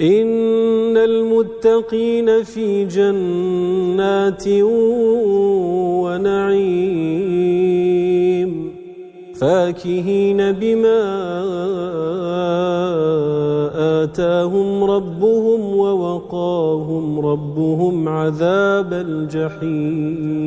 إن المتقين في جنات ونعيم فاكهين بما آتاهم ربهم ووقاهم ربهم عذاب الجحيم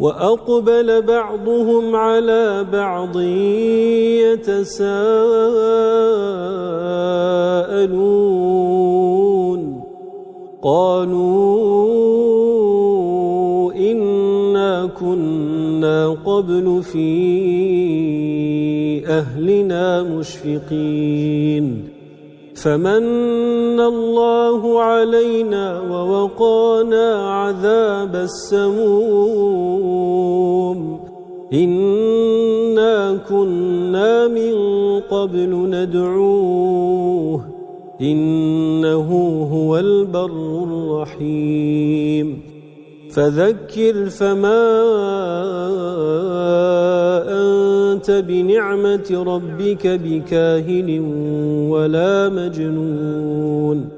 وأقبل بعضهم على بعض يتساءلون. قالوا إنا كنا قبل في أهلنا مشفقين. فمن الله علينا ووقانا عذاب السموم. إنا كنا من قبل ندعوه إنه هو البر الرحيم فذكر فما أنت بنعمة ربك بكاهن ولا مجنون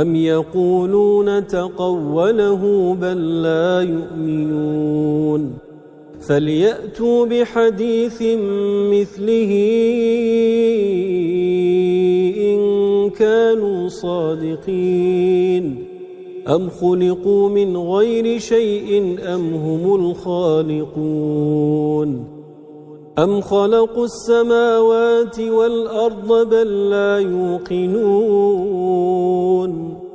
أم يقولون تقوله بل لا يؤمنون فليأتوا بحديث مثله إن كانوا صادقين أم خلقوا من غير شيء أم هم الخالقون أم خلقوا السماوات والأرض بل لا يوقنون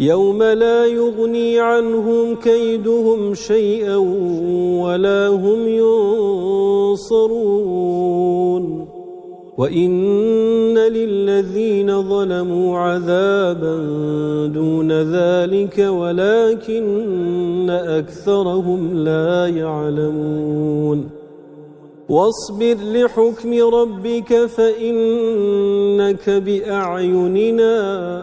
يَوْمَ لَا يُغْنِي عَنْهُمْ كَيْدُهُمْ شَيْئًا وَلَا هُمْ يُنصَرُونَ. وَإِنَّ لِلَّذِينَ ظَلَمُوا عَذَابًا دُونَ ذَلِكَ وَلَكِنَّ أَكْثَرَهُمْ لَا يَعْلَمُونَ. وَاصْبِرْ لِحُكْمِ رَبِّكَ فَإِنَّكَ بِأَعْيُنِنَا.